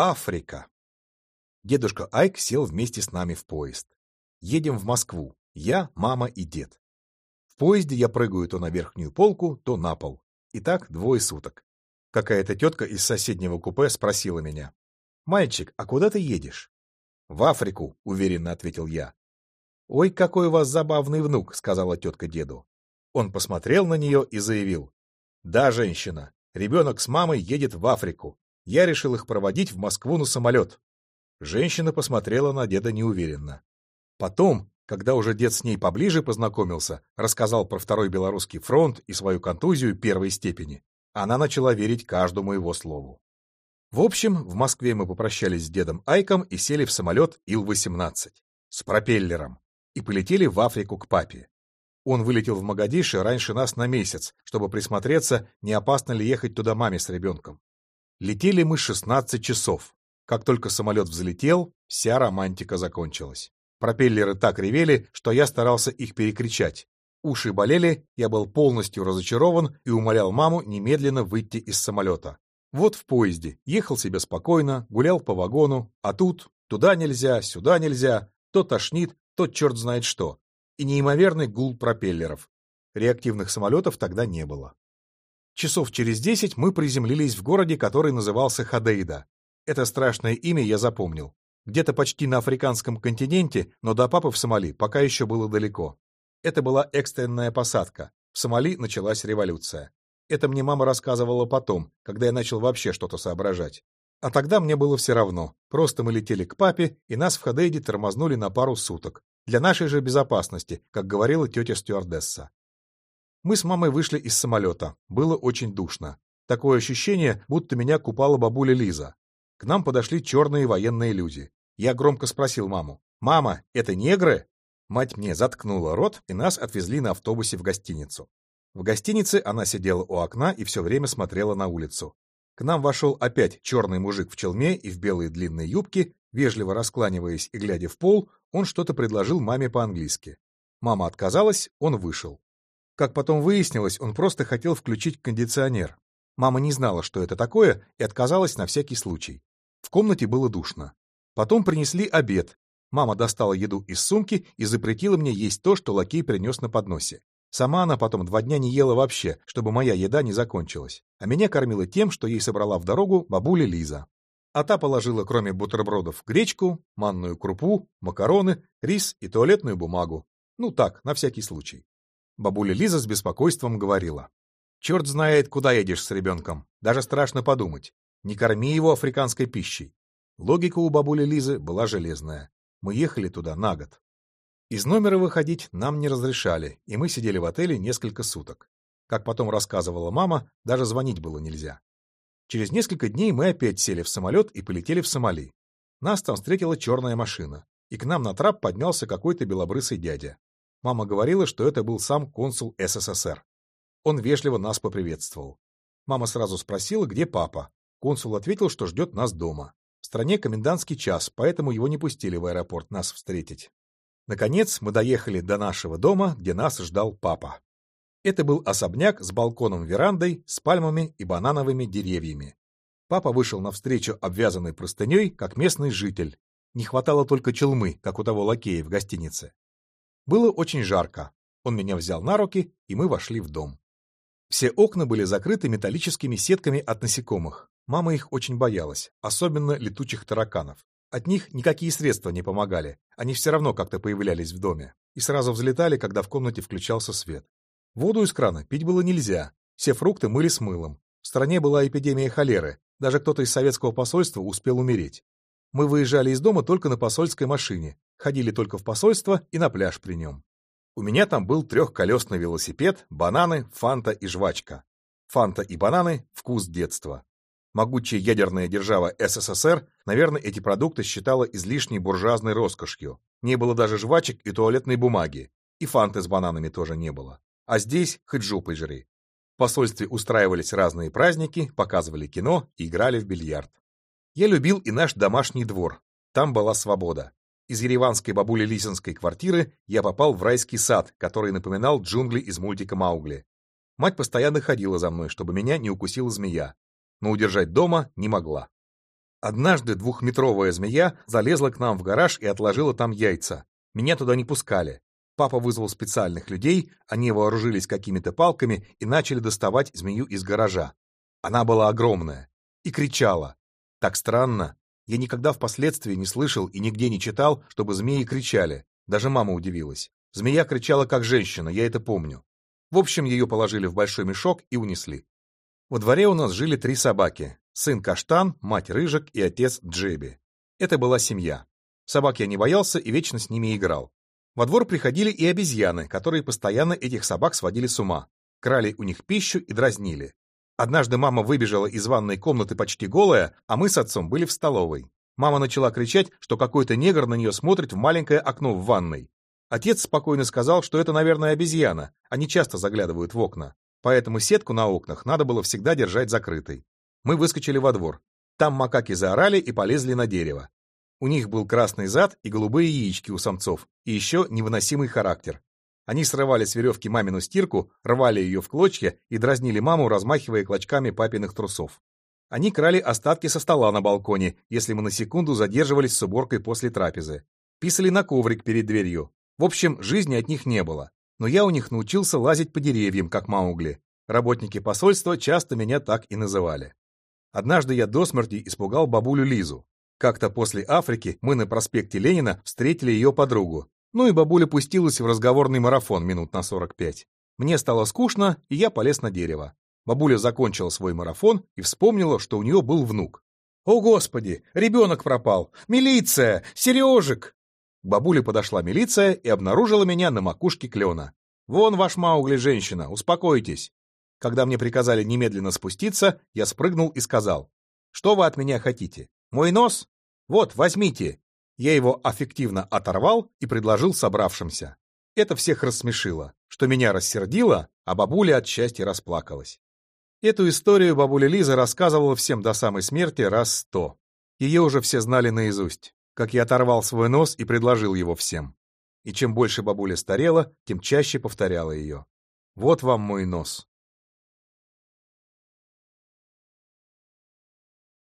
Африка. Дедушка Айк сел вместе с нами в поезд. Едем в Москву. Я, мама и дед. В поезде я прыгаю то на верхнюю полку, то на пол. И так двое суток. Какая-то тетка из соседнего купе спросила меня. «Мальчик, а куда ты едешь?» «В Африку», — уверенно ответил я. «Ой, какой у вас забавный внук», — сказала тетка деду. Он посмотрел на нее и заявил. «Да, женщина, ребенок с мамой едет в Африку. Я решил их проводить в Москву на самолет». Женщина посмотрела на деда неуверенно. Потом, когда уже дед с ней поближе познакомился, рассказал про Второй Белорусский фронт и свою контузию первой степени, она начала верить каждому его слову. В общем, в Москве мы попрощались с дедом Айком и сели в самолет Ил-18 с пропеллером и полетели в Африку к папе. Он вылетел в Магадиши раньше нас на месяц, чтобы присмотреться, не опасно ли ехать туда маме с ребенком. Летели мы 16 часов. Как только самолет взлетел, вся романтика закончилась. Пропеллеры так ревели, что я старался их перекричать. Уши болели, я был полностью разочарован и умолял маму немедленно выйти из самолета. Вот в поезде, ехал себе спокойно, гулял по вагону, а тут туда нельзя, сюда нельзя, то тошнит, то черт знает что. И неимоверный гул пропеллеров. Реактивных самолетов тогда не было. Часов через десять мы приземлились в городе, который назывался Хадейда. Это страшное имя я запомнил. Где-то почти на африканском континенте, но до папы в Сомали пока еще было далеко. Это была экстренная посадка. В Сомали началась революция. Это мне мама рассказывала потом, когда я начал вообще что-то соображать. А тогда мне было все равно. Просто мы летели к папе, и нас в Хадейде тормознули на пару суток. Для нашей же безопасности, как говорила тетя стюардесса. Мы с мамой вышли из самолета. Было очень душно. Такое ощущение, будто меня купала бабуля Лиза. К нам подошли черные военные люди. Я громко спросил маму. «Мама, это негры?» Мать мне заткнула рот, и нас отвезли на автобусе в гостиницу. В гостинице она сидела у окна и все время смотрела на улицу. К нам вошел опять черный мужик в челме и в белой длинной юбке, вежливо раскланиваясь и глядя в пол, он что-то предложил маме по-английски. Мама отказалась, он вышел. Как потом выяснилось, он просто хотел включить кондиционер. Мама не знала, что это такое, и отказалась на всякий случай. В комнате было душно. Потом принесли обед. Мама достала еду из сумки и запретила мне есть то, что лакей принес на подносе. Сама она потом два дня не ела вообще, чтобы моя еда не закончилась, а меня кормила тем, что ей собрала в дорогу бабуля Лиза. А та положила, кроме бутербродов, гречку, манную крупу, макароны, рис и туалетную бумагу. Ну так, на всякий случай. Бабуля Лиза с беспокойством говорила. «Черт знает, куда едешь с ребенком. Даже страшно подумать. Не корми его африканской пищей». Логика у бабули Лизы была железная. Мы ехали туда на год. Из номера выходить нам не разрешали, и мы сидели в отеле несколько суток. Как потом рассказывала мама, даже звонить было нельзя. Через несколько дней мы опять сели в самолет и полетели в Сомали. Нас там встретила черная машина, и к нам на трап поднялся какой-то белобрысый дядя. Мама говорила, что это был сам консул СССР. Он вежливо нас поприветствовал. Мама сразу спросила, где папа. Консул ответил, что ждет нас дома. В стране комендантский час, поэтому его не пустили в аэропорт нас встретить. Наконец мы доехали до нашего дома, где нас ждал папа. Это был особняк с балконом-верандой, с пальмами и банановыми деревьями. Папа вышел навстречу обвязанной простыней, как местный житель. Не хватало только челмы, как у того лакея в гостинице. Было очень жарко. Он меня взял на руки, и мы вошли в дом. Все окна были закрыты металлическими сетками от насекомых. Мама их очень боялась, особенно летучих тараканов. От них никакие средства не помогали, они все равно как-то появлялись в доме и сразу взлетали, когда в комнате включался свет. Воду из крана пить было нельзя, все фрукты мыли с мылом. В стране была эпидемия холеры, даже кто-то из советского посольства успел умереть. Мы выезжали из дома только на посольской машине, ходили только в посольство и на пляж при нем. У меня там был трехколесный велосипед, бананы, фанта и жвачка. Фанта и бананы — вкус детства. Могучая ядерная держава СССР, наверное, эти продукты считала излишней буржуазной роскошью. Не было даже жвачек и туалетной бумаги. И фанты с бананами тоже не было. А здесь хоть жопой жри. В посольстве устраивались разные праздники, показывали кино и играли в бильярд. Я любил и наш домашний двор. Там была свобода. Из ереванской бабули Лисинской квартиры я попал в райский сад, который напоминал джунгли из мультика Маугли. Мать постоянно ходила за мной, чтобы меня не укусила змея, но удержать дома не могла. Однажды двухметровая змея залезла к нам в гараж и отложила там яйца. Меня туда не пускали. Папа вызвал специальных людей, они вооружились какими-то палками и начали доставать змею из гаража. Она была огромная. И кричала. Так странно. Я никогда впоследствии не слышал и нигде не читал, чтобы змеи кричали. Даже мама удивилась. Змея кричала как женщина, я это помню. В общем, ее положили в большой мешок и унесли. Во дворе у нас жили три собаки. Сын Каштан, мать Рыжик и отец Джеби. Это была семья. Собак я не боялся и вечно с ними играл. Во двор приходили и обезьяны, которые постоянно этих собак сводили с ума. Крали у них пищу и дразнили. Однажды мама выбежала из ванной комнаты почти голая, а мы с отцом были в столовой. Мама начала кричать, что какой-то негр на нее смотрит в маленькое окно в ванной. Отец спокойно сказал, что это, наверное, обезьяна, они часто заглядывают в окна. Поэтому сетку на окнах надо было всегда держать закрытой. Мы выскочили во двор. Там макаки заорали и полезли на дерево. У них был красный зад и голубые яички у самцов, и еще невыносимый характер. Они срывали с веревки мамину стирку, рвали ее в клочья и дразнили маму, размахивая клочками папиных трусов. Они крали остатки со стола на балконе, если мы на секунду задерживались с уборкой после трапезы. Писали на коврик перед дверью. В общем, жизни от них не было. Но я у них научился лазить по деревьям, как Маугли. Работники посольства часто меня так и называли. Однажды я до смерти испугал бабулю Лизу. Как-то после Африки мы на проспекте Ленина встретили ее подругу. Ну и бабуля пустилась в разговорный марафон минут на 45. Мне стало скучно, и я полез на дерево. Бабуля закончила свой марафон и вспомнила, что у нее был внук. «О, Господи! Ребенок пропал! Милиция! Сережик!» К бабуле подошла милиция и обнаружила меня на макушке клена. «Вон ваш Маугли, женщина, успокойтесь!» Когда мне приказали немедленно спуститься, я спрыгнул и сказал, «Что вы от меня хотите? Мой нос? Вот, возьмите!» Я его аффективно оторвал и предложил собравшимся. Это всех рассмешило, что меня рассердило, а бабуля от счастья расплакалась. Эту историю бабуля Лиза рассказывала всем до самой смерти раз сто. Ее уже все знали наизусть, как я оторвал свой нос и предложил его всем. И чем больше бабуля старела, тем чаще повторяла ее. «Вот вам мой нос.